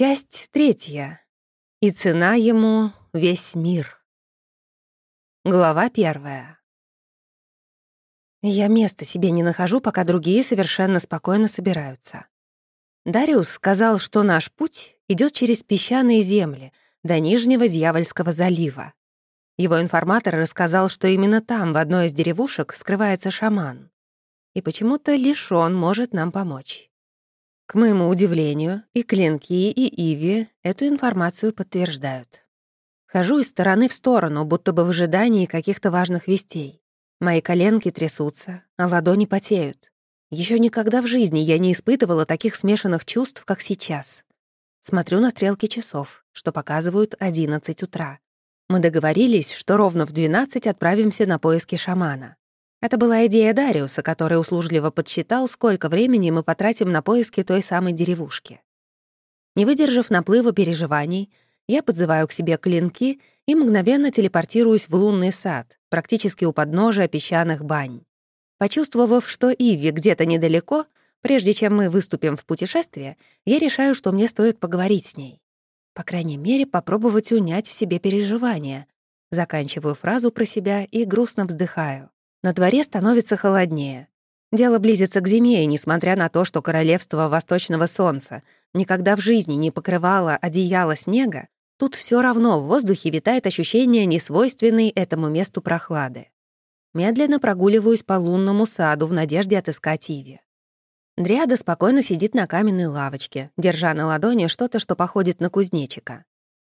Часть третья. И цена ему — весь мир. Глава первая. Я места себе не нахожу, пока другие совершенно спокойно собираются. Дариус сказал, что наш путь идет через песчаные земли до Нижнего Дьявольского залива. Его информатор рассказал, что именно там, в одной из деревушек, скрывается шаман. И почему-то лишь он может нам помочь. К моему удивлению, и Клинки, и Иви эту информацию подтверждают. Хожу из стороны в сторону, будто бы в ожидании каких-то важных вестей. Мои коленки трясутся, а ладони потеют. Еще никогда в жизни я не испытывала таких смешанных чувств, как сейчас. Смотрю на стрелки часов, что показывают 11 утра. Мы договорились, что ровно в 12 отправимся на поиски шамана. Это была идея Дариуса, который услужливо подсчитал, сколько времени мы потратим на поиски той самой деревушки. Не выдержав наплыва переживаний, я подзываю к себе клинки и мгновенно телепортируюсь в лунный сад, практически у подножия песчаных бань. Почувствовав, что Иви где-то недалеко, прежде чем мы выступим в путешествие, я решаю, что мне стоит поговорить с ней. По крайней мере, попробовать унять в себе переживания. Заканчиваю фразу про себя и грустно вздыхаю. На дворе становится холоднее. Дело близится к зиме, и несмотря на то, что королевство Восточного Солнца никогда в жизни не покрывало одеяло снега, тут все равно в воздухе витает ощущение несвойственной этому месту прохлады. Медленно прогуливаюсь по лунному саду в надежде отыскать Иви. Дриада спокойно сидит на каменной лавочке, держа на ладони что-то, что походит на кузнечика.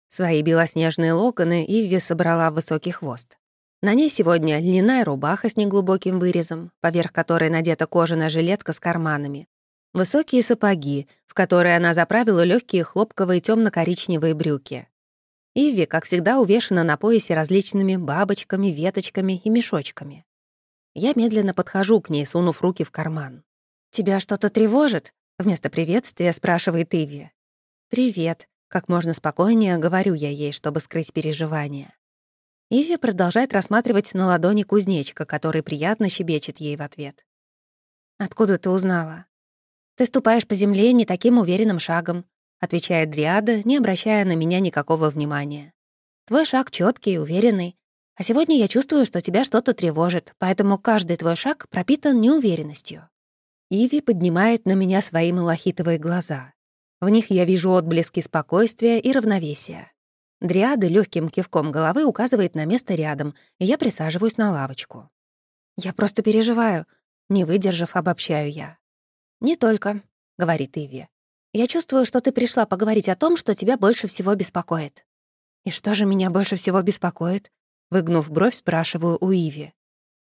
Свои белоснежные локоны Ивви собрала в высокий хвост. На ней сегодня льняная рубаха с неглубоким вырезом, поверх которой надета кожаная жилетка с карманами. Высокие сапоги, в которые она заправила легкие хлопковые темно коричневые брюки. Иви, как всегда, увешана на поясе различными бабочками, веточками и мешочками. Я медленно подхожу к ней, сунув руки в карман. «Тебя что-то тревожит?» — вместо приветствия спрашивает Иви. «Привет», — как можно спокойнее говорю я ей, чтобы скрыть переживания. Иви продолжает рассматривать на ладони кузнечика, который приятно щебечет ей в ответ. «Откуда ты узнала?» «Ты ступаешь по земле не таким уверенным шагом», отвечает Дриада, не обращая на меня никакого внимания. «Твой шаг четкий и уверенный. А сегодня я чувствую, что тебя что-то тревожит, поэтому каждый твой шаг пропитан неуверенностью». Иви поднимает на меня свои малахитовые глаза. В них я вижу отблески спокойствия и равновесия. Дриада легким кивком головы указывает на место рядом, и я присаживаюсь на лавочку. «Я просто переживаю», — не выдержав, обобщаю я. «Не только», — говорит Иви. «Я чувствую, что ты пришла поговорить о том, что тебя больше всего беспокоит». «И что же меня больше всего беспокоит?» Выгнув бровь, спрашиваю у Иви.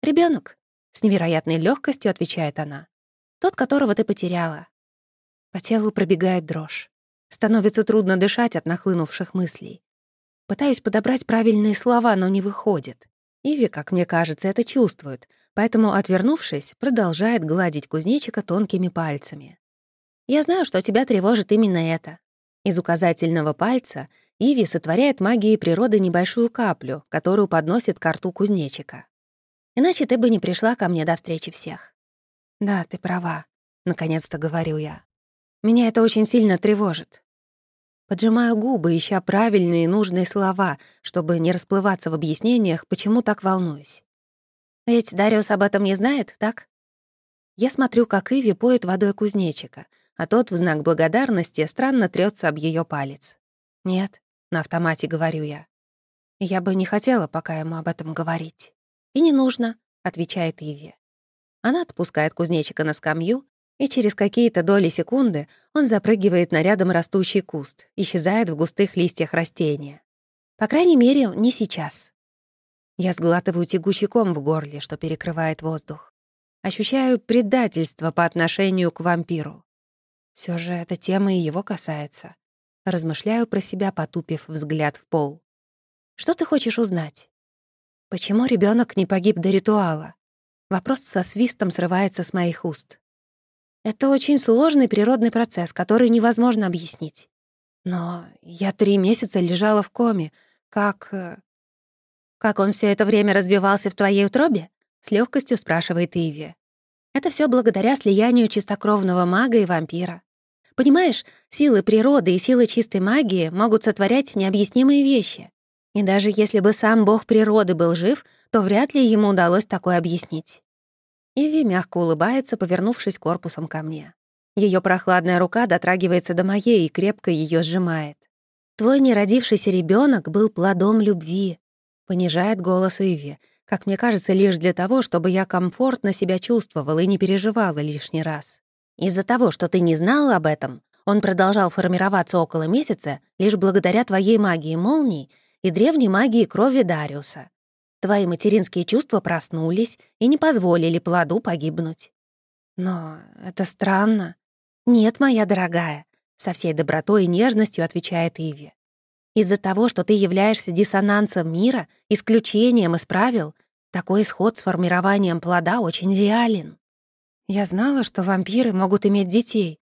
Ребенок, с невероятной легкостью отвечает она. «Тот, которого ты потеряла». По телу пробегает дрожь. Становится трудно дышать от нахлынувших мыслей. Пытаюсь подобрать правильные слова, но не выходит. Иви, как мне кажется, это чувствует, поэтому, отвернувшись, продолжает гладить кузнечика тонкими пальцами. «Я знаю, что тебя тревожит именно это». Из указательного пальца Иви сотворяет магией природы небольшую каплю, которую подносит к рту кузнечика. «Иначе ты бы не пришла ко мне до встречи всех». «Да, ты права», — наконец-то говорю я. «Меня это очень сильно тревожит. Поджимаю губы, ища правильные и нужные слова, чтобы не расплываться в объяснениях, почему так волнуюсь. Ведь Дариус об этом не знает, так? Я смотрю, как Иви поет водой кузнечика, а тот в знак благодарности странно трется об ее палец. «Нет», — на автомате говорю я. «Я бы не хотела пока ему об этом говорить». «И не нужно», — отвечает Иви. Она отпускает кузнечика на скамью и через какие-то доли секунды он запрыгивает на рядом растущий куст, исчезает в густых листьях растения. По крайней мере, не сейчас. Я сглатываю тягучий ком в горле, что перекрывает воздух. Ощущаю предательство по отношению к вампиру. Все же эта тема и его касается. Размышляю про себя, потупив взгляд в пол. Что ты хочешь узнать? Почему ребенок не погиб до ритуала? Вопрос со свистом срывается с моих уст. Это очень сложный природный процесс, который невозможно объяснить. Но я три месяца лежала в коме. Как... Э, как он все это время развивался в твоей утробе? С легкостью спрашивает Иви. Это все благодаря слиянию чистокровного мага и вампира. Понимаешь, силы природы и силы чистой магии могут сотворять необъяснимые вещи. И даже если бы сам бог природы был жив, то вряд ли ему удалось такое объяснить. Иви мягко улыбается, повернувшись корпусом ко мне. Ее прохладная рука дотрагивается до моей и крепко ее сжимает. «Твой неродившийся ребенок был плодом любви», — понижает голос Иви, как мне кажется, лишь для того, чтобы я комфортно себя чувствовала и не переживала лишний раз. Из-за того, что ты не знала об этом, он продолжал формироваться около месяца лишь благодаря твоей магии молний и древней магии крови Дариуса. Твои материнские чувства проснулись и не позволили плоду погибнуть. Но это странно. Нет, моя дорогая, со всей добротой и нежностью отвечает Иви. Из-за того, что ты являешься диссонансом мира, исключением из правил, такой исход с формированием плода очень реален. Я знала, что вампиры могут иметь детей.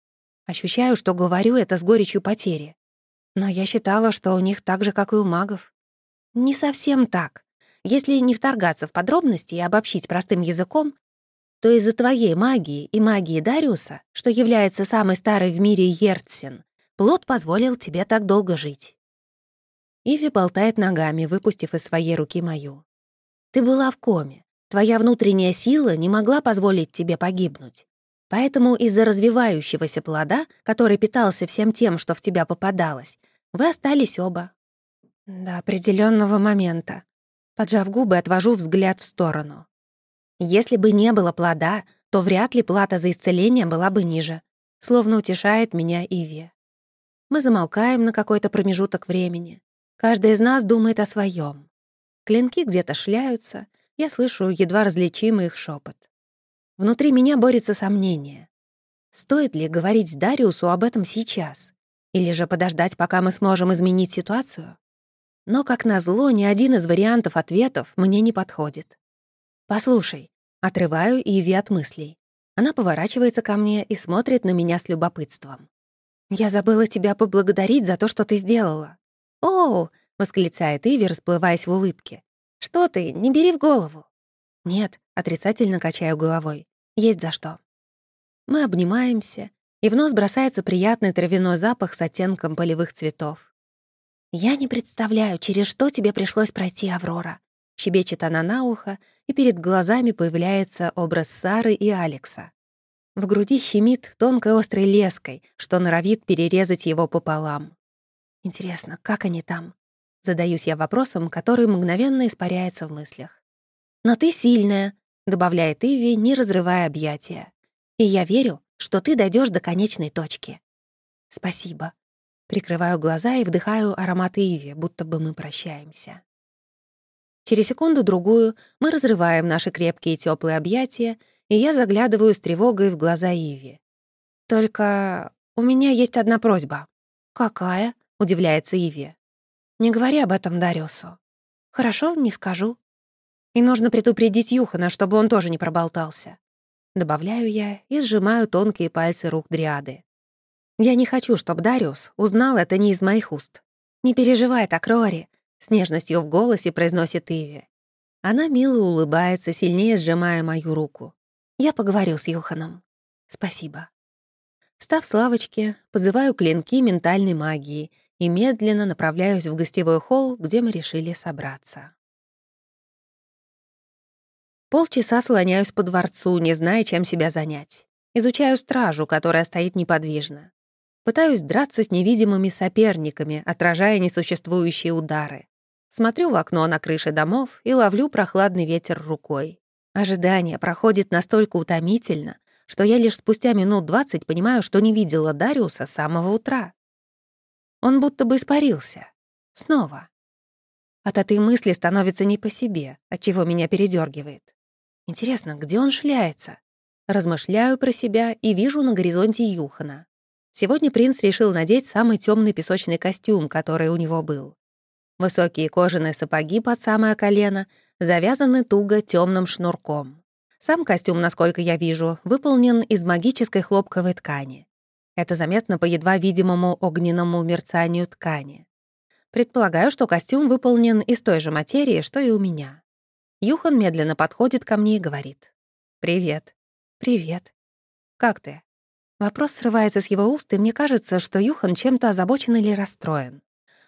Ощущаю, что говорю это с горечью потери. Но я считала, что у них так же, как и у магов. Не совсем так. Если не вторгаться в подробности и обобщить простым языком, то из-за твоей магии и магии Дариуса, что является самой старой в мире Ертсин, плод позволил тебе так долго жить. Иви болтает ногами, выпустив из своей руки мою. Ты была в коме. Твоя внутренняя сила не могла позволить тебе погибнуть. Поэтому из-за развивающегося плода, который питался всем тем, что в тебя попадалось, вы остались оба. До определенного момента, Поджав губы, отвожу взгляд в сторону. Если бы не было плода, то вряд ли плата за исцеление была бы ниже. Словно утешает меня Иви. Мы замолкаем на какой-то промежуток времени. Каждый из нас думает о своем. Клинки где-то шляются, я слышу едва различимый их шепот. Внутри меня борется сомнение. Стоит ли говорить Дариусу об этом сейчас? Или же подождать, пока мы сможем изменить ситуацию? Но, как назло, ни один из вариантов ответов мне не подходит. «Послушай», — отрываю Иви от мыслей. Она поворачивается ко мне и смотрит на меня с любопытством. «Я забыла тебя поблагодарить за то, что ты сделала». «О!» — восклицает Иви, расплываясь в улыбке. «Что ты? Не бери в голову». «Нет», — отрицательно качаю головой. «Есть за что». Мы обнимаемся, и в нос бросается приятный травяной запах с оттенком полевых цветов. «Я не представляю, через что тебе пришлось пройти, Аврора», — щебечет она на ухо, и перед глазами появляется образ Сары и Алекса. В груди щемит тонкой острой леской, что норовит перерезать его пополам. Интересно, как они там? Задаюсь я вопросом, который мгновенно испаряется в мыслях. «Но ты сильная», — добавляет Иви, не разрывая объятия. «И я верю, что ты дойдешь до конечной точки». «Спасибо», Прикрываю глаза и вдыхаю аромат Иви, будто бы мы прощаемся. Через секунду-другую мы разрываем наши крепкие теплые объятия, и я заглядываю с тревогой в глаза Иви. «Только у меня есть одна просьба». «Какая?» — удивляется Иви. «Не говори об этом Дариусу». «Хорошо, не скажу». «И нужно предупредить Юхана, чтобы он тоже не проболтался». Добавляю я и сжимаю тонкие пальцы рук Дриады. Я не хочу, чтобы Дариус узнал это не из моих уст. «Не переживай так, Рори», — с нежностью в голосе произносит Иви. Она мило улыбается, сильнее сжимая мою руку. «Я поговорю с Юханом». «Спасибо». Встав с лавочки, позываю клинки ментальной магии и медленно направляюсь в гостевой холл, где мы решили собраться. Полчаса слоняюсь по дворцу, не зная, чем себя занять. Изучаю стражу, которая стоит неподвижно. Пытаюсь драться с невидимыми соперниками, отражая несуществующие удары. Смотрю в окно на крыше домов и ловлю прохладный ветер рукой. Ожидание проходит настолько утомительно, что я лишь спустя минут двадцать понимаю, что не видела Дариуса с самого утра. Он будто бы испарился. Снова. От этой мысли становится не по себе, от чего меня передергивает. Интересно, где он шляется? Размышляю про себя и вижу на горизонте Юхана. Сегодня принц решил надеть самый темный песочный костюм, который у него был. Высокие кожаные сапоги под самое колено завязаны туго темным шнурком. Сам костюм, насколько я вижу, выполнен из магической хлопковой ткани. Это заметно по едва видимому огненному мерцанию ткани. Предполагаю, что костюм выполнен из той же материи, что и у меня. Юхан медленно подходит ко мне и говорит. «Привет». «Привет». «Как ты?» Вопрос срывается с его уст, и мне кажется, что Юхан чем-то озабочен или расстроен.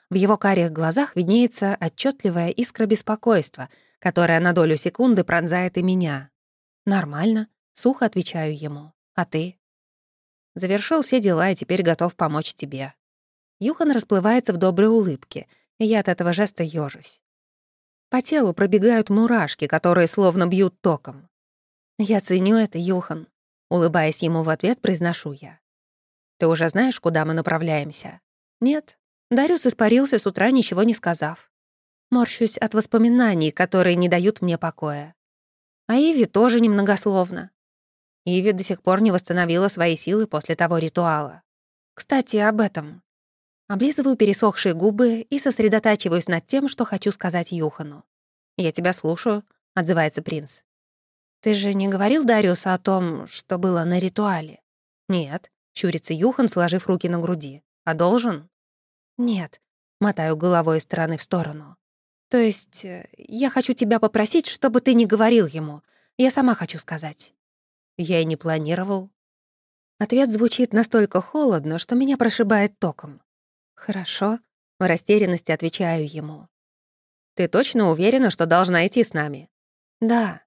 В его карих глазах виднеется отчетливая искра беспокойства, которая на долю секунды пронзает и меня. «Нормально», — сухо отвечаю ему. «А ты?» Завершил все дела и теперь готов помочь тебе. Юхан расплывается в доброй улыбке, и я от этого жеста ёжусь. По телу пробегают мурашки, которые словно бьют током. «Я ценю это, Юхан», — улыбаясь ему в ответ, произношу я. «Ты уже знаешь, куда мы направляемся?» «Нет». Дариус испарился с утра, ничего не сказав. Морщусь от воспоминаний, которые не дают мне покоя. А Иви тоже немногословно. Иви до сих пор не восстановила свои силы после того ритуала. Кстати, об этом. Облизываю пересохшие губы и сосредотачиваюсь над тем, что хочу сказать Юхану. «Я тебя слушаю», — отзывается принц. «Ты же не говорил Дариусу о том, что было на ритуале?» «Нет», — щурится Юхан, сложив руки на груди. «А должен?» «Нет», — мотаю головой из стороны в сторону. «То есть э, я хочу тебя попросить, чтобы ты не говорил ему. Я сама хочу сказать». «Я и не планировал». Ответ звучит настолько холодно, что меня прошибает током. «Хорошо», — в растерянности отвечаю ему. «Ты точно уверена, что должна идти с нами?» «Да».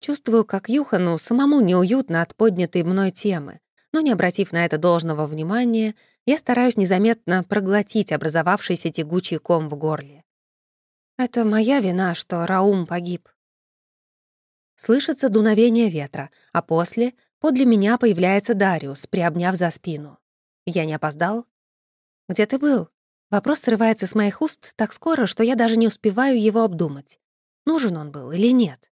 Чувствую, как Юхану самому неуютно от поднятой мной темы, но, не обратив на это должного внимания, я стараюсь незаметно проглотить образовавшийся тягучий ком в горле. Это моя вина, что Раум погиб. Слышится дуновение ветра, а после подле меня появляется Дариус, приобняв за спину. Я не опоздал? «Где ты был?» Вопрос срывается с моих уст так скоро, что я даже не успеваю его обдумать. Нужен он был или нет?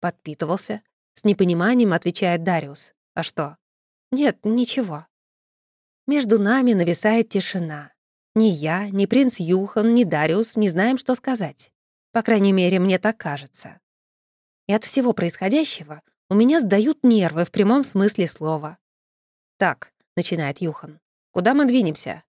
Подпитывался. С непониманием отвечает Дариус. А что? Нет, ничего. Между нами нависает тишина. Ни я, ни принц Юхан, ни Дариус не знаем, что сказать. По крайней мере, мне так кажется. И от всего происходящего у меня сдают нервы в прямом смысле слова. «Так», — начинает Юхан, — «куда мы двинемся?»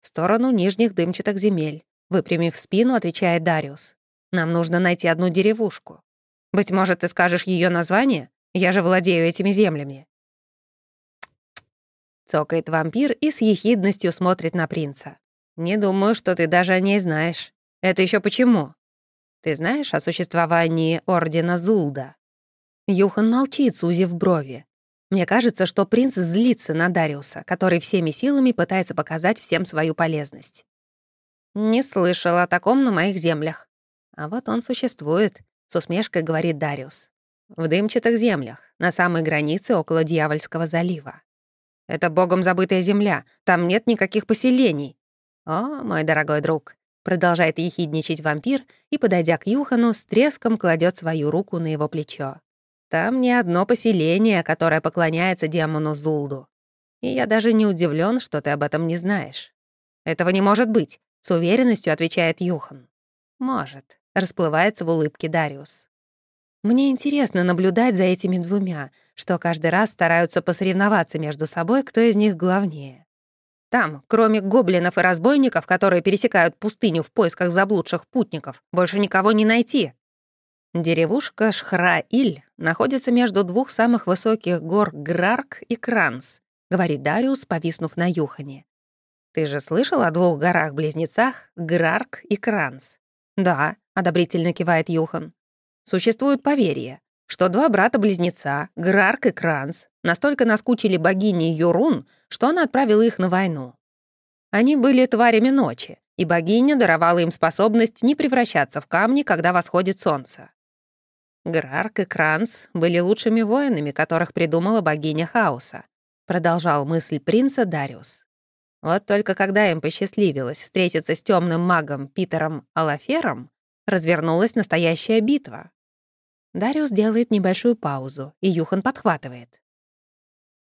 В сторону нижних дымчатых земель. Выпрямив спину, отвечает Дариус. Нам нужно найти одну деревушку. Быть может, ты скажешь ее название? Я же владею этими землями. Цокает вампир и с ехидностью смотрит на принца. Не думаю, что ты даже о ней знаешь. Это еще почему? Ты знаешь о существовании Ордена Зулда? Юхан молчит, сузив брови. Мне кажется, что принц злится на Дариуса, который всеми силами пытается показать всем свою полезность. «Не слышал о таком на моих землях». «А вот он существует», — с усмешкой говорит Дариус. «В дымчатых землях, на самой границе около Дьявольского залива. Это богом забытая земля, там нет никаких поселений». «О, мой дорогой друг», — продолжает ехидничать вампир и, подойдя к Юхану, с треском кладет свою руку на его плечо. Там не одно поселение, которое поклоняется демону Зулду. И я даже не удивлен, что ты об этом не знаешь. Этого не может быть, с уверенностью отвечает Юхан. Может, расплывается в улыбке Дариус. Мне интересно наблюдать за этими двумя, что каждый раз стараются посоревноваться между собой, кто из них главнее. Там, кроме гоблинов и разбойников, которые пересекают пустыню в поисках заблудших путников, больше никого не найти. Деревушка Шхра-Иль находится между двух самых высоких гор Грарк и Кранс, говорит Дариус, повиснув на Юхане. Ты же слышал о двух горах-близнецах Грарк и Кранс? Да, одобрительно кивает Юхан. Существует поверье, что два брата-близнеца, Грарк и Кранс, настолько наскучили богине Юрун, что она отправила их на войну. Они были тварями ночи, и богиня даровала им способность не превращаться в камни, когда восходит солнце. Грарк и Кранс были лучшими воинами, которых придумала богиня хаоса, продолжал мысль принца Дариус. Вот только когда им посчастливилось встретиться с темным магом Питером Алафером, развернулась настоящая битва. Дариус делает небольшую паузу, и Юхан подхватывает.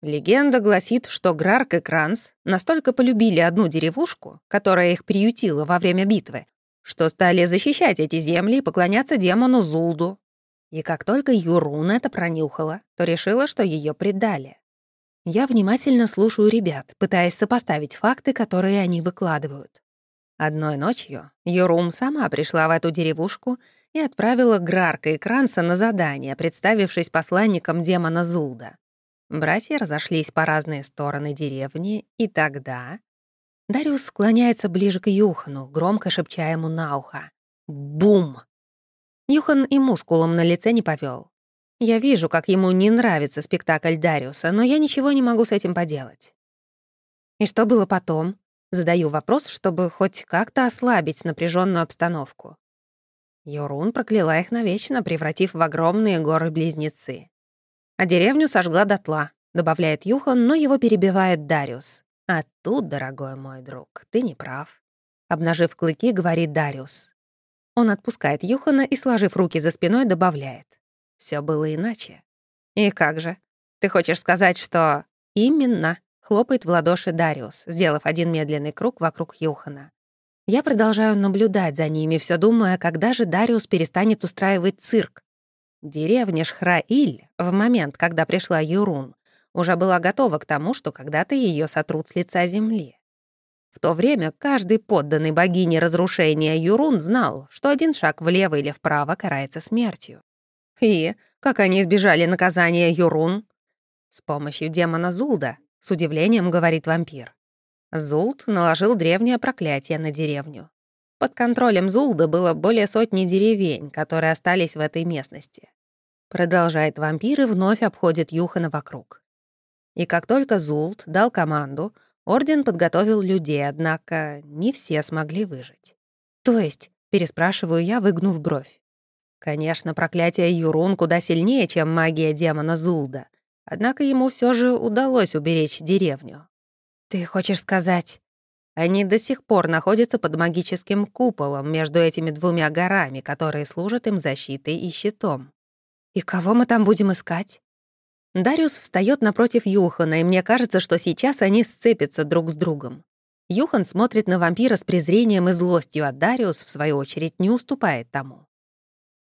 Легенда гласит, что Грарк и Кранс настолько полюбили одну деревушку, которая их приютила во время битвы, что стали защищать эти земли и поклоняться демону Зулду, и как только Юрун это пронюхала, то решила, что ее предали. Я внимательно слушаю ребят, пытаясь сопоставить факты, которые они выкладывают. Одной ночью Юрум сама пришла в эту деревушку и отправила Грарка и Кранса на задание, представившись посланником демона Зулда. Братья разошлись по разные стороны деревни, и тогда... Дариус склоняется ближе к Юхану, громко шепча ему на ухо. Бум! Юхан и мускулом на лице не повел. Я вижу, как ему не нравится спектакль Дариуса, но я ничего не могу с этим поделать. И что было потом? Задаю вопрос, чтобы хоть как-то ослабить напряженную обстановку. Юрун прокляла их навечно, превратив в огромные горы-близнецы. А деревню сожгла дотла, добавляет Юхан, но его перебивает Дариус. А тут, дорогой мой друг, ты не прав. Обнажив клыки, говорит Дариус. Он отпускает Юхана и, сложив руки за спиной, добавляет. Все было иначе. И как же? Ты хочешь сказать, что... Именно, хлопает в ладоши Дариус, сделав один медленный круг вокруг Юхана. Я продолжаю наблюдать за ними, все думая, когда же Дариус перестанет устраивать цирк. Деревня Шхраиль, в момент, когда пришла Юрун, уже была готова к тому, что когда-то ее сотрут с лица земли. В то время каждый подданный богине разрушения Юрун знал, что один шаг влево или вправо карается смертью. И как они избежали наказания Юрун? С помощью демона Зулда, с удивлением говорит вампир. Зулд наложил древнее проклятие на деревню. Под контролем Зулда было более сотни деревень, которые остались в этой местности. Продолжает вампир и вновь обходит Юхана вокруг. И как только Зулд дал команду, Орден подготовил людей, однако не все смогли выжить. «То есть?» — переспрашиваю я, выгнув бровь. Конечно, проклятие Юрун куда сильнее, чем магия демона Зулда, однако ему все же удалось уберечь деревню. «Ты хочешь сказать...» Они до сих пор находятся под магическим куполом между этими двумя горами, которые служат им защитой и щитом. И кого мы там будем искать? Дариус встает напротив Юхана, и мне кажется, что сейчас они сцепятся друг с другом. Юхан смотрит на вампира с презрением и злостью, а Дариус, в свою очередь, не уступает тому.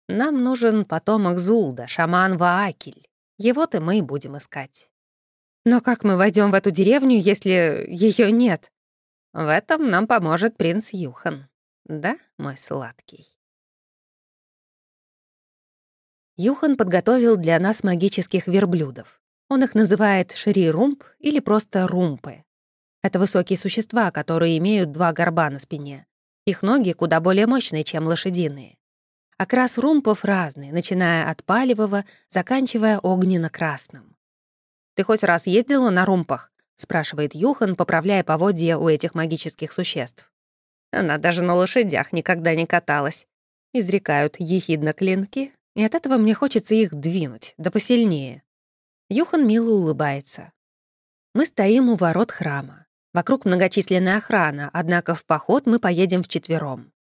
Нам нужен потомок Зулда, шаман Ваакель. Его-то мы и будем искать. Но как мы войдем в эту деревню, если ее нет? В этом нам поможет принц Юхан. Да, мой сладкий? Юхан подготовил для нас магических верблюдов. Он их называет шри-румп или просто румпы. Это высокие существа, которые имеют два горба на спине. Их ноги куда более мощные, чем лошадиные. Окрас румпов разный, начиная от палевого, заканчивая огненно-красным. «Ты хоть раз ездила на румпах?» — спрашивает Юхан, поправляя поводья у этих магических существ. Она даже на лошадях никогда не каталась. Изрекают ехидно клинки, и от этого мне хочется их двинуть, да посильнее. Юхан мило улыбается. Мы стоим у ворот храма. Вокруг многочисленная охрана, однако в поход мы поедем вчетвером.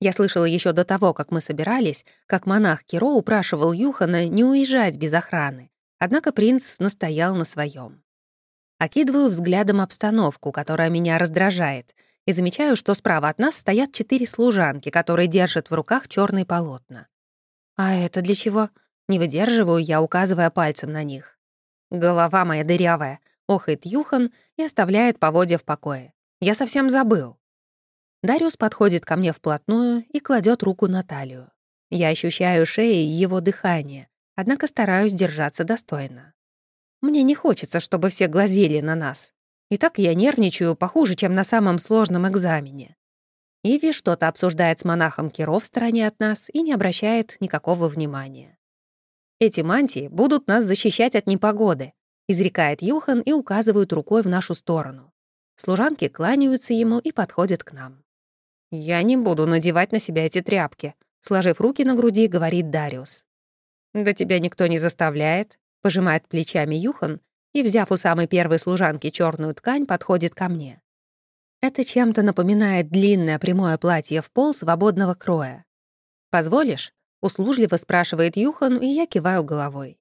Я слышала еще до того, как мы собирались, как монах Киро упрашивал Юхана не уезжать без охраны. Однако принц настоял на своем. Окидываю взглядом обстановку, которая меня раздражает, и замечаю, что справа от нас стоят четыре служанки, которые держат в руках черные полотна. А это для чего? Не выдерживаю я, указывая пальцем на них. Голова моя дырявая, охает Юхан и оставляет поводья в покое. Я совсем забыл. Дариус подходит ко мне вплотную и кладет руку на талию. Я ощущаю шеей его дыхание, однако стараюсь держаться достойно. Мне не хочется, чтобы все глазели на нас. И так я нервничаю похуже, чем на самом сложном экзамене. Иви что-то обсуждает с монахом Киро в стороне от нас и не обращает никакого внимания. «Эти мантии будут нас защищать от непогоды», изрекает Юхан и указывает рукой в нашу сторону. Служанки кланяются ему и подходят к нам. «Я не буду надевать на себя эти тряпки», сложив руки на груди, говорит Дариус. «Да тебя никто не заставляет», Пожимает плечами Юхан и, взяв у самой первой служанки черную ткань, подходит ко мне. Это чем-то напоминает длинное прямое платье в пол свободного кроя. «Позволишь?» — услужливо спрашивает Юхан, и я киваю головой.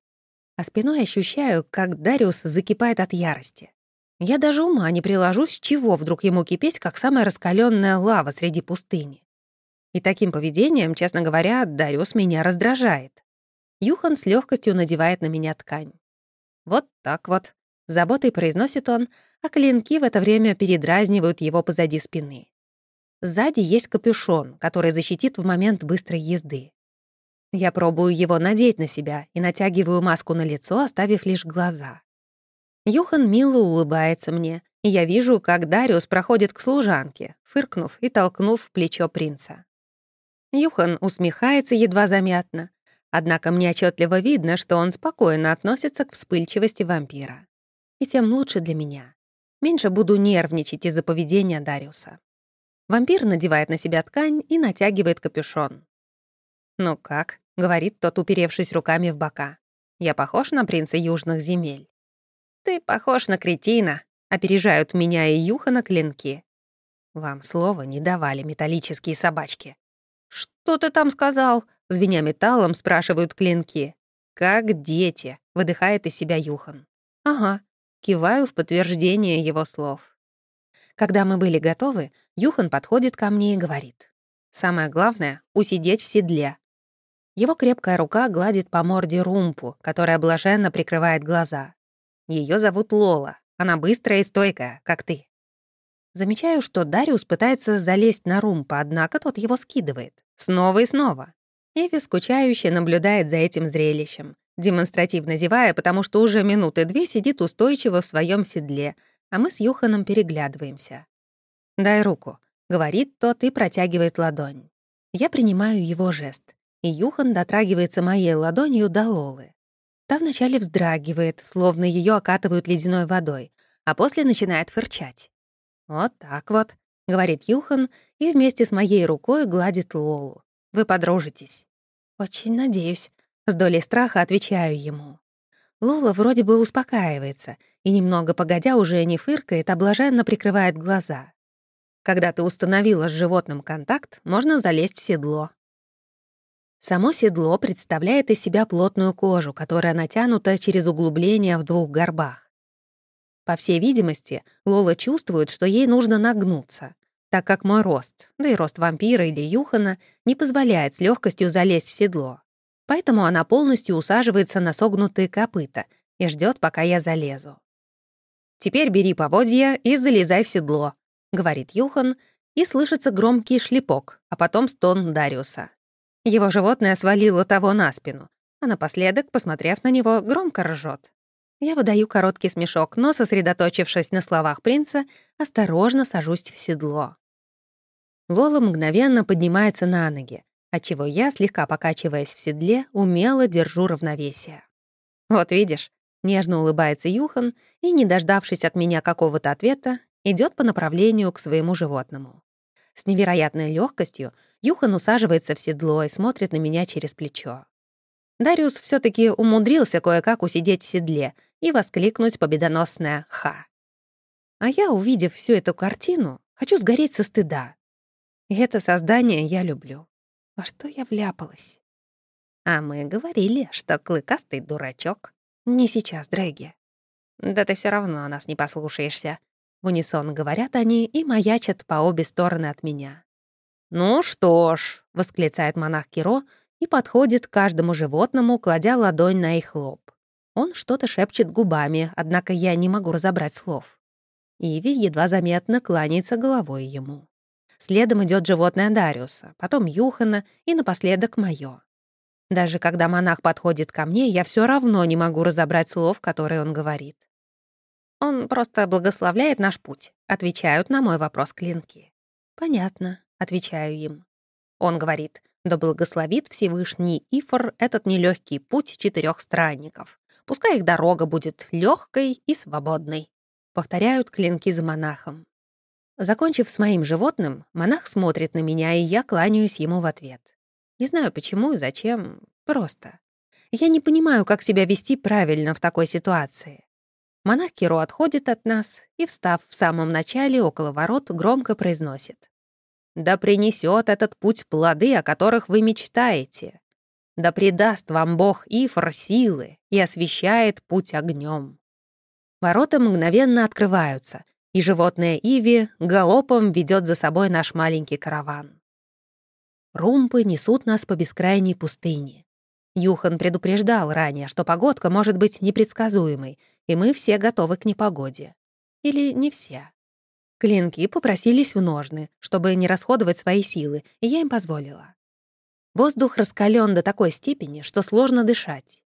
А спиной ощущаю, как Дариус закипает от ярости. Я даже ума не приложу, с чего вдруг ему кипеть, как самая раскаленная лава среди пустыни. И таким поведением, честно говоря, Дариус меня раздражает. Юхан с легкостью надевает на меня ткань. «Вот так вот», — заботой произносит он, а клинки в это время передразнивают его позади спины. Сзади есть капюшон, который защитит в момент быстрой езды. Я пробую его надеть на себя и натягиваю маску на лицо, оставив лишь глаза. Юхан мило улыбается мне, и я вижу, как Дариус проходит к служанке, фыркнув и толкнув плечо принца. Юхан усмехается едва заметно, однако мне отчетливо видно, что он спокойно относится к вспыльчивости вампира. И тем лучше для меня. Меньше буду нервничать из-за поведения Дариуса. Вампир надевает на себя ткань и натягивает капюшон. «Ну как?» — говорит тот, уперевшись руками в бока. «Я похож на принца южных земель?» «Ты похож на кретина», — опережают меня и Юха на клинки. «Вам слова не давали металлические собачки». «Что ты там сказал?» — звеня металлом спрашивают клинки. «Как дети», — выдыхает из себя Юхан. «Ага», — киваю в подтверждение его слов. Когда мы были готовы, Юхан подходит ко мне и говорит. «Самое главное — усидеть в седле». Его крепкая рука гладит по морде румпу, которая блаженно прикрывает глаза. Ее зовут Лола. Она быстрая и стойкая, как ты. Замечаю, что Дариус пытается залезть на румпа, однако тот его скидывает. Снова и снова. Эви скучающе наблюдает за этим зрелищем, демонстративно зевая, потому что уже минуты две сидит устойчиво в своем седле, а мы с Юханом переглядываемся. «Дай руку», — говорит тот и протягивает ладонь. Я принимаю его жест, и Юхан дотрагивается моей ладонью до Лолы. Та вначале вздрагивает, словно ее окатывают ледяной водой, а после начинает фырчать. «Вот так вот», — говорит Юхан и вместе с моей рукой гладит Лолу. «Вы подружитесь». «Очень надеюсь», — с долей страха отвечаю ему. Лола вроде бы успокаивается и немного погодя уже не фыркает, а блаженно прикрывает глаза. Когда ты установила с животным контакт, можно залезть в седло. Само седло представляет из себя плотную кожу, которая натянута через углубление в двух горбах. По всей видимости, Лола чувствует, что ей нужно нагнуться, так как мой рост, да и рост вампира или Юхана, не позволяет с легкостью залезть в седло. Поэтому она полностью усаживается на согнутые копыта и ждет, пока я залезу. «Теперь бери поводья и залезай в седло», — говорит Юхан, и слышится громкий шлепок, а потом стон Дариуса. Его животное свалило того на спину, а напоследок, посмотрев на него, громко ржет. Я выдаю короткий смешок, но, сосредоточившись на словах принца, осторожно сажусь в седло. Лола мгновенно поднимается на ноги, отчего я, слегка покачиваясь в седле, умело держу равновесие. «Вот видишь», — нежно улыбается Юхан и, не дождавшись от меня какого-то ответа, идет по направлению к своему животному. С невероятной легкостью Юхан усаживается в седло и смотрит на меня через плечо. Дариус все таки умудрился кое-как усидеть в седле и воскликнуть победоносное «Ха!». А я, увидев всю эту картину, хочу сгореть со стыда. И это создание я люблю. Во что я вляпалась? А мы говорили, что клыкастый дурачок. Не сейчас, Дрэги. Да ты все равно нас не послушаешься. В унисон говорят они и маячат по обе стороны от меня. «Ну что ж», — восклицает монах Киро и подходит к каждому животному, кладя ладонь на их лоб. Он что-то шепчет губами, однако я не могу разобрать слов. Иви едва заметно кланяется головой ему. Следом идет животное Дариуса, потом Юхана и напоследок мое. Даже когда монах подходит ко мне, я все равно не могу разобрать слов, которые он говорит. Он просто благословляет наш путь, отвечают на мой вопрос клинки. Понятно, отвечаю им. Он говорит, да благословит Всевышний Ифор этот нелегкий путь четырех странников. Пускай их дорога будет легкой и свободной. Повторяют клинки за монахом. Закончив с моим животным, монах смотрит на меня, и я кланяюсь ему в ответ. Не знаю почему и зачем, просто. Я не понимаю, как себя вести правильно в такой ситуации. Монах Киро отходит от нас и, встав в самом начале около ворот, громко произносит. «Да принесет этот путь плоды, о которых вы мечтаете. Да придаст вам Бог Ифр силы и освещает путь огнем». Ворота мгновенно открываются, и животное Иви галопом ведет за собой наш маленький караван. Румпы несут нас по бескрайней пустыне. Юхан предупреждал ранее, что погодка может быть непредсказуемой, и мы все готовы к непогоде. Или не все. Клинки попросились в ножны, чтобы не расходовать свои силы, и я им позволила. Воздух раскален до такой степени, что сложно дышать.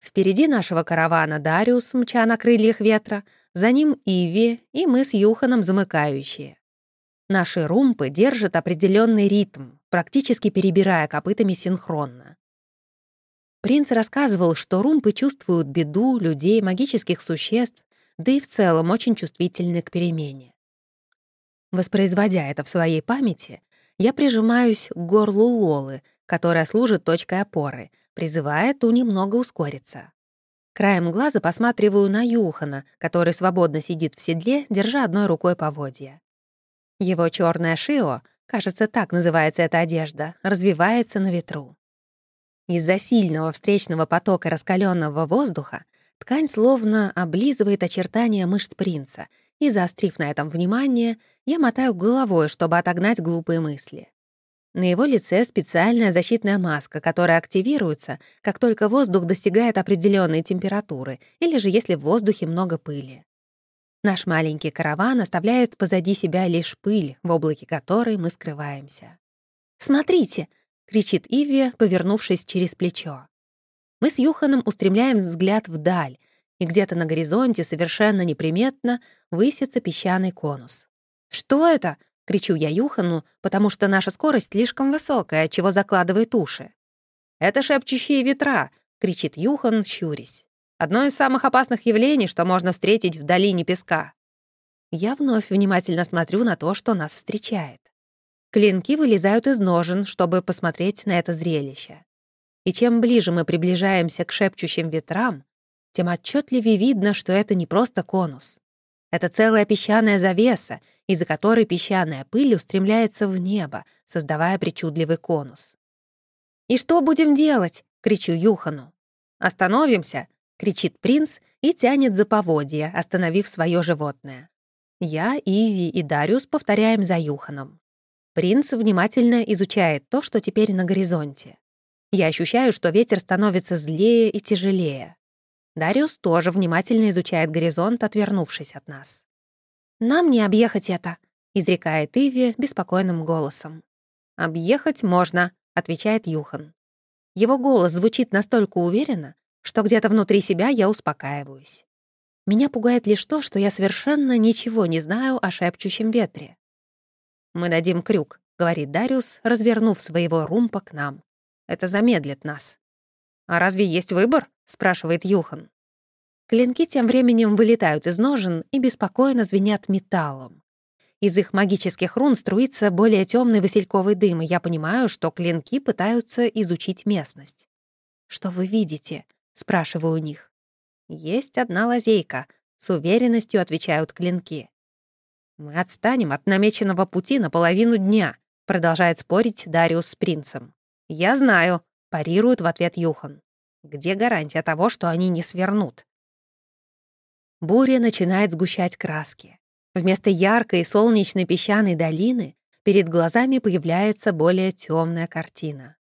Впереди нашего каравана Дариус, мча на крыльях ветра, за ним Иви и мы с Юханом замыкающие. Наши румпы держат определенный ритм, практически перебирая копытами синхронно. Принц рассказывал, что румпы чувствуют беду, людей, магических существ, да и в целом очень чувствительны к перемене. Воспроизводя это в своей памяти, я прижимаюсь к горлу Лолы, которая служит точкой опоры, призывая ту немного ускориться. Краем глаза посматриваю на Юхана, который свободно сидит в седле, держа одной рукой поводья. Его черная шио, кажется, так называется эта одежда, развивается на ветру. Из-за сильного встречного потока раскаленного воздуха ткань словно облизывает очертания мышц принца, и, заострив на этом внимание, я мотаю головой, чтобы отогнать глупые мысли. На его лице специальная защитная маска, которая активируется, как только воздух достигает определенной температуры или же если в воздухе много пыли. Наш маленький караван оставляет позади себя лишь пыль, в облаке которой мы скрываемся. «Смотрите!» — кричит Иви, повернувшись через плечо. Мы с Юханом устремляем взгляд вдаль, и где-то на горизонте совершенно неприметно высится песчаный конус. «Что это?» — кричу я Юхану, потому что наша скорость слишком высокая, чего закладывает уши. «Это шепчущие ветра!» — кричит Юхан, щурясь. Одно из самых опасных явлений, что можно встретить в долине песка. Я вновь внимательно смотрю на то, что нас встречает. Клинки вылезают из ножен, чтобы посмотреть на это зрелище. И чем ближе мы приближаемся к шепчущим ветрам, тем отчетливее видно, что это не просто конус. Это целая песчаная завеса, из-за которой песчаная пыль устремляется в небо, создавая причудливый конус. «И что будем делать?» — кричу Юхану. «Остановимся!» — кричит принц и тянет за поводья, остановив свое животное. Я, Иви и Дариус повторяем за Юханом. Принц внимательно изучает то, что теперь на горизонте. Я ощущаю, что ветер становится злее и тяжелее. Дариус тоже внимательно изучает горизонт, отвернувшись от нас. «Нам не объехать это», — изрекает Иви беспокойным голосом. «Объехать можно», — отвечает Юхан. Его голос звучит настолько уверенно, что где-то внутри себя я успокаиваюсь. Меня пугает лишь то, что я совершенно ничего не знаю о шепчущем ветре. «Мы дадим крюк», — говорит Дариус, развернув своего румпа к нам. «Это замедлит нас». «А разве есть выбор?» — спрашивает Юхан. Клинки тем временем вылетают из ножен и беспокойно звенят металлом. Из их магических рун струится более темный васильковый дым, и я понимаю, что клинки пытаются изучить местность. «Что вы видите?» — спрашиваю у них. «Есть одна лазейка», — с уверенностью отвечают клинки. «Мы отстанем от намеченного пути на половину дня», — продолжает спорить Дариус с принцем. «Я знаю», — парирует в ответ Юхан. «Где гарантия того, что они не свернут?» Буря начинает сгущать краски. Вместо яркой и солнечной песчаной долины перед глазами появляется более темная картина.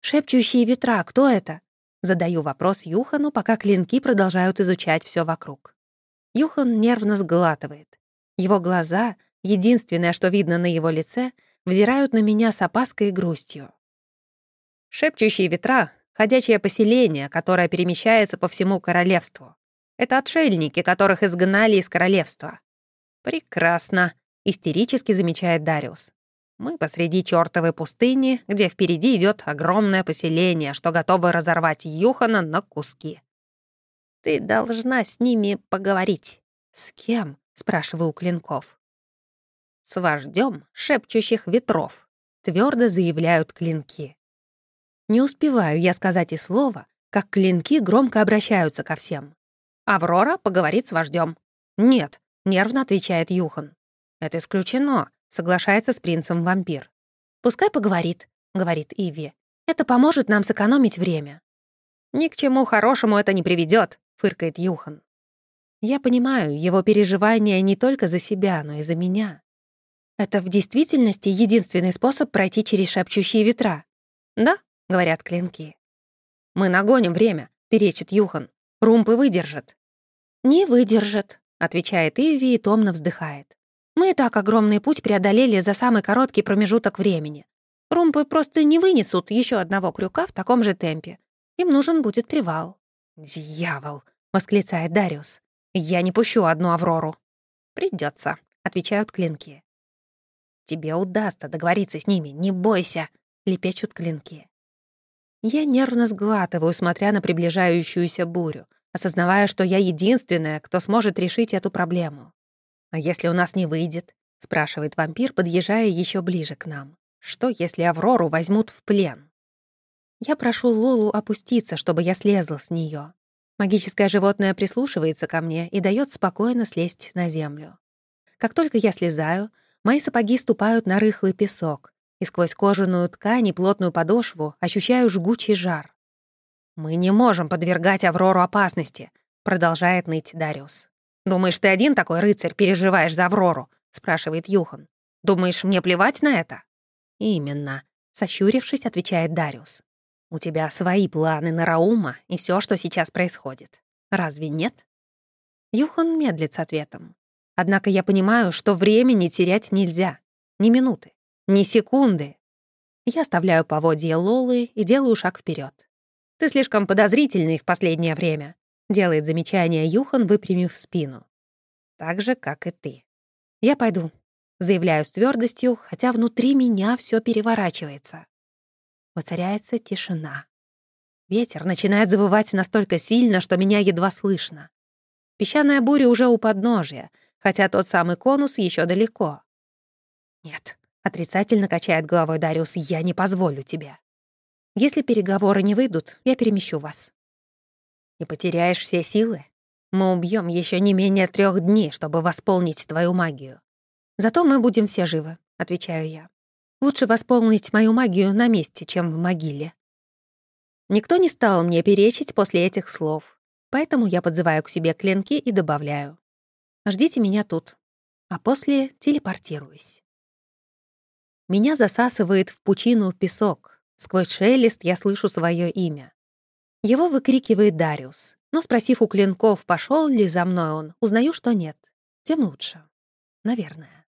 «Шепчущие ветра, кто это?» Задаю вопрос Юхану, пока клинки продолжают изучать все вокруг. Юхан нервно сглатывает. Его глаза, единственное, что видно на его лице, взирают на меня с опаской и грустью. Шепчущие ветра — ходячее поселение, которое перемещается по всему королевству. Это отшельники, которых изгнали из королевства. «Прекрасно», — истерически замечает Дариус. Мы посреди чертовой пустыни, где впереди идет огромное поселение, что готово разорвать Юхана на куски. Ты должна с ними поговорить. С кем? Спрашиваю у клинков. С вождем шепчущих ветров, твердо заявляют клинки. Не успеваю я сказать и слова, как клинки громко обращаются ко всем. Аврора поговорит с вождем. Нет, нервно отвечает Юхан. Это исключено соглашается с принцем вампир. «Пускай поговорит», — говорит Иви. «Это поможет нам сэкономить время». «Ни к чему хорошему это не приведет, фыркает Юхан. Я понимаю, его переживания не только за себя, но и за меня. Это в действительности единственный способ пройти через шепчущие ветра. «Да», — говорят клинки. «Мы нагоним время», — перечит Юхан. «Румпы выдержат». «Не выдержат», — отвечает Иви и томно вздыхает. Мы так огромный путь преодолели за самый короткий промежуток времени. Румпы просто не вынесут еще одного крюка в таком же темпе. Им нужен будет привал. «Дьявол!» — восклицает Дариус. «Я не пущу одну Аврору». Придется, отвечают клинки. «Тебе удастся договориться с ними, не бойся», — лепечут клинки. Я нервно сглатываю, смотря на приближающуюся бурю, осознавая, что я единственная, кто сможет решить эту проблему. «А если у нас не выйдет?» — спрашивает вампир, подъезжая еще ближе к нам. «Что, если Аврору возьмут в плен?» Я прошу Лолу опуститься, чтобы я слезла с нее. Магическое животное прислушивается ко мне и дает спокойно слезть на землю. Как только я слезаю, мои сапоги ступают на рыхлый песок, и сквозь кожаную ткань и плотную подошву ощущаю жгучий жар. «Мы не можем подвергать Аврору опасности», — продолжает ныть Дариус. «Думаешь, ты один такой рыцарь переживаешь за Аврору?» — спрашивает Юхан. «Думаешь, мне плевать на это?» «Именно», — сощурившись, отвечает Дариус. «У тебя свои планы на Раума и все, что сейчас происходит. Разве нет?» Юхан медлит с ответом. Однако я понимаю, что времени терять нельзя. Ни минуты. Ни секунды. Я оставляю поводья Лолы и делаю шаг вперед. «Ты слишком подозрительный в последнее время», — делает замечание Юхан, выпрямив спину. «Так же, как и ты». «Я пойду», — заявляю с твердостью, хотя внутри меня все переворачивается. Воцаряется тишина. Ветер начинает завывать настолько сильно, что меня едва слышно. Песчаная буря уже у подножия, хотя тот самый конус еще далеко. Нет, Отрицательно качает головой Дариус. «Я не позволю тебе. Если переговоры не выйдут, я перемещу вас. И потеряешь все силы? Мы убьем еще не менее трех дней, чтобы восполнить твою магию. Зато мы будем все живы», — отвечаю я. «Лучше восполнить мою магию на месте, чем в могиле». Никто не стал мне перечить после этих слов, поэтому я подзываю к себе клинки и добавляю. «Ждите меня тут», а после телепортируюсь. Меня засасывает в пучину песок. Сквозь шелест я слышу свое имя. Его выкрикивает Дариус. Но, спросив у клинков, пошел ли за мной он, узнаю, что нет. Тем лучше. Наверное.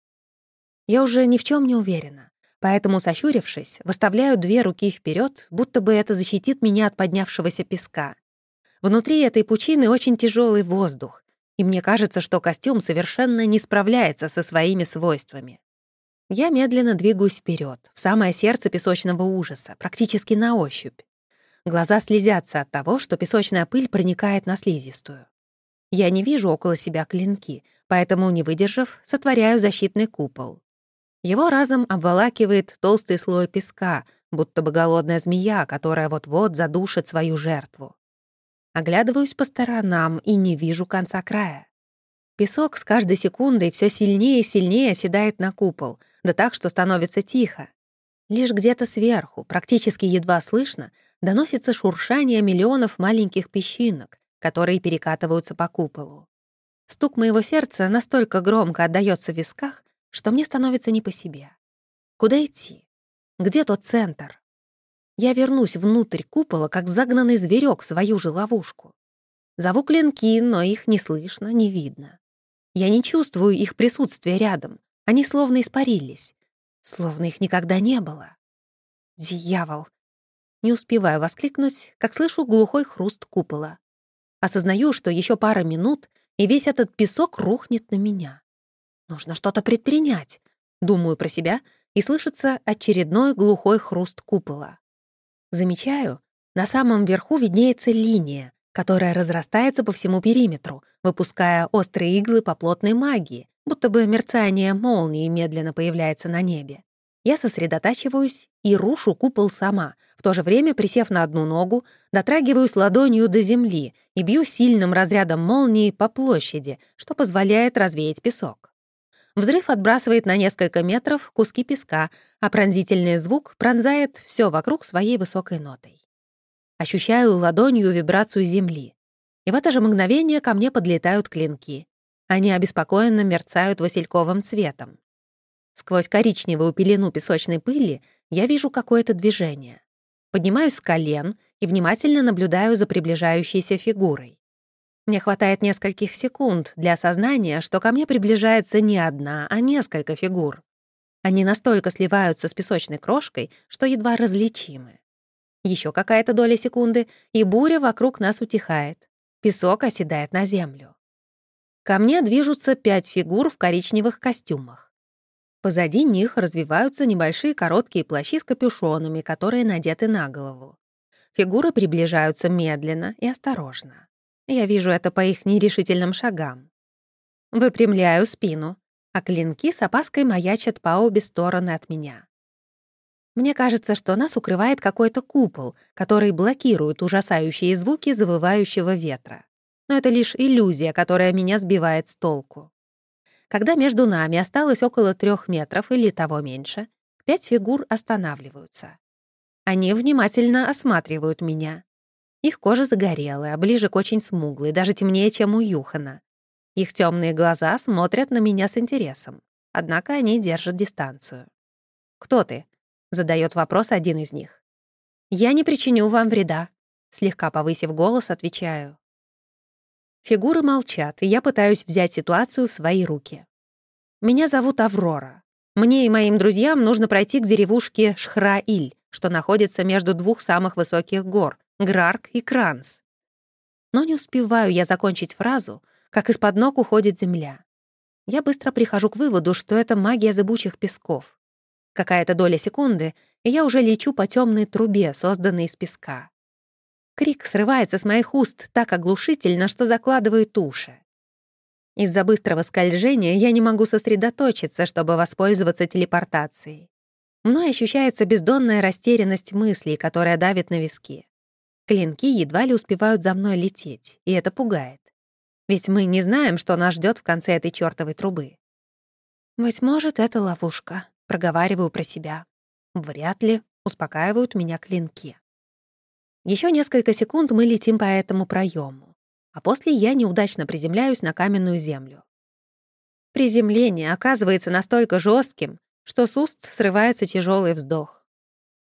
Я уже ни в чем не уверена. Поэтому, сощурившись, выставляю две руки вперед, будто бы это защитит меня от поднявшегося песка. Внутри этой пучины очень тяжелый воздух, и мне кажется, что костюм совершенно не справляется со своими свойствами. Я медленно двигаюсь вперед, в самое сердце песочного ужаса, практически на ощупь. Глаза слезятся от того, что песочная пыль проникает на слизистую. Я не вижу около себя клинки, поэтому, не выдержав, сотворяю защитный купол. Его разом обволакивает толстый слой песка, будто бы голодная змея, которая вот-вот задушит свою жертву. Оглядываюсь по сторонам и не вижу конца края. Песок с каждой секундой все сильнее и сильнее оседает на купол — да так, что становится тихо. Лишь где-то сверху, практически едва слышно, доносится шуршание миллионов маленьких песчинок, которые перекатываются по куполу. Стук моего сердца настолько громко отдаётся в висках, что мне становится не по себе. Куда идти? Где тот центр? Я вернусь внутрь купола, как загнанный зверек в свою же ловушку. Зову клинки, но их не слышно, не видно. Я не чувствую их присутствия рядом, они словно испарились, словно их никогда не было. «Дьявол!» Не успеваю воскликнуть, как слышу глухой хруст купола. Осознаю, что еще пара минут, и весь этот песок рухнет на меня. Нужно что-то предпринять. Думаю про себя, и слышится очередной глухой хруст купола. Замечаю, на самом верху виднеется линия, которая разрастается по всему периметру, выпуская острые иглы по плотной магии, будто бы мерцание молнии медленно появляется на небе. Я сосредотачиваюсь и рушу купол сама, в то же время присев на одну ногу, дотрагиваюсь ладонью до земли и бью сильным разрядом молнии по площади, что позволяет развеять песок. Взрыв отбрасывает на несколько метров куски песка, а пронзительный звук пронзает все вокруг своей высокой нотой. Ощущаю ладонью вибрацию земли. И в это же мгновение ко мне подлетают клинки. Они обеспокоенно мерцают васильковым цветом. Сквозь коричневую пелену песочной пыли я вижу какое-то движение. Поднимаюсь с колен и внимательно наблюдаю за приближающейся фигурой. Мне хватает нескольких секунд для осознания, что ко мне приближается не одна, а несколько фигур. Они настолько сливаются с песочной крошкой, что едва различимы. Еще какая-то доля секунды, и буря вокруг нас утихает. Песок оседает на землю. Ко мне движутся пять фигур в коричневых костюмах. Позади них развиваются небольшие короткие плащи с капюшонами, которые надеты на голову. Фигуры приближаются медленно и осторожно. Я вижу это по их нерешительным шагам. Выпрямляю спину, а клинки с опаской маячат по обе стороны от меня. Мне кажется, что нас укрывает какой-то купол, который блокирует ужасающие звуки завывающего ветра. Но это лишь иллюзия, которая меня сбивает с толку. Когда между нами осталось около трех метров или того меньше, пять фигур останавливаются. Они внимательно осматривают меня. Их кожа загорелая, ближе к очень смуглой, даже темнее, чем у Юхана. Их темные глаза смотрят на меня с интересом, однако они держат дистанцию. «Кто ты?» Задает вопрос один из них. «Я не причиню вам вреда», — слегка повысив голос, отвечаю. Фигуры молчат, и я пытаюсь взять ситуацию в свои руки. Меня зовут Аврора. Мне и моим друзьям нужно пройти к деревушке Шхра-Иль, что находится между двух самых высоких гор — Грарк и Кранс. Но не успеваю я закончить фразу, как из-под ног уходит земля. Я быстро прихожу к выводу, что это магия зыбучих песков. Какая-то доля секунды, и я уже лечу по темной трубе, созданной из песка. Крик срывается с моих уст так оглушительно, что закладывает уши. Из-за быстрого скольжения я не могу сосредоточиться, чтобы воспользоваться телепортацией. Мной ощущается бездонная растерянность мыслей, которая давит на виски. Клинки едва ли успевают за мной лететь, и это пугает. Ведь мы не знаем, что нас ждет в конце этой чёртовой трубы. Быть может, это ловушка. Проговариваю про себя. Вряд ли успокаивают меня клинки. Еще несколько секунд мы летим по этому проему, а после я неудачно приземляюсь на каменную землю. Приземление оказывается настолько жестким, что с уст срывается тяжелый вздох.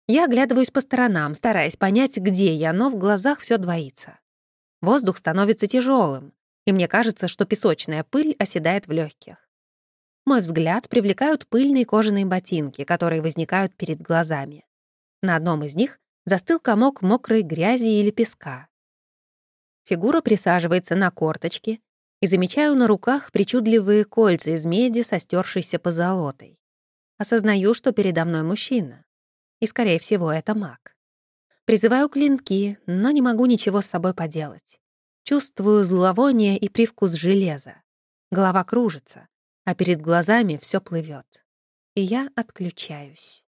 Я оглядываюсь по сторонам, стараясь понять, где я, но в глазах все двоится. Воздух становится тяжелым, и мне кажется, что песочная пыль оседает в легких. Мой взгляд привлекают пыльные кожаные ботинки, которые возникают перед глазами. На одном из них застыл комок мокрой грязи или песка. Фигура присаживается на корточки, и замечаю на руках причудливые кольца из меди со стершейся позолотой. Осознаю, что передо мной мужчина. И, скорее всего, это маг. Призываю клинки, но не могу ничего с собой поделать. Чувствую зловоние и привкус железа. Голова кружится а перед глазами все плывет. И я отключаюсь.